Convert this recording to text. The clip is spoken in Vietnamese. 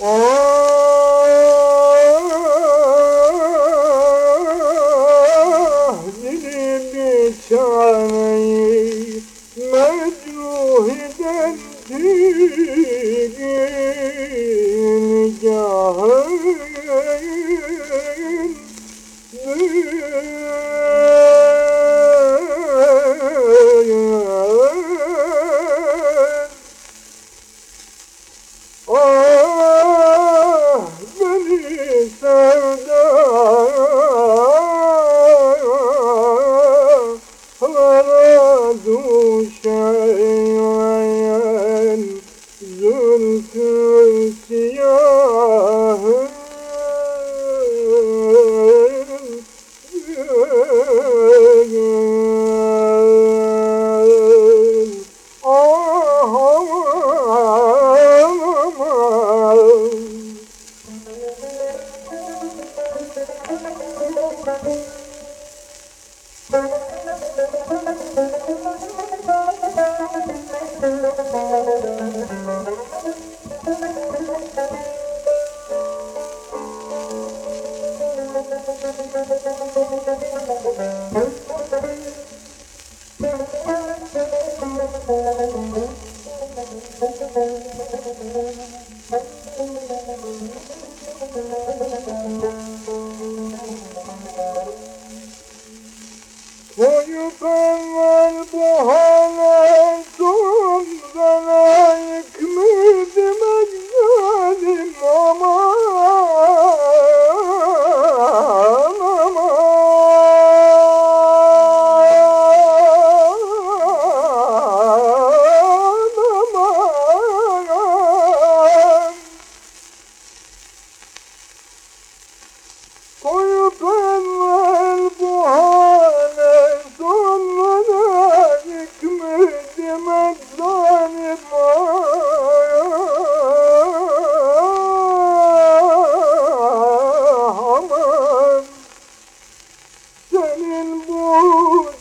Oh! Oh, you come and and more.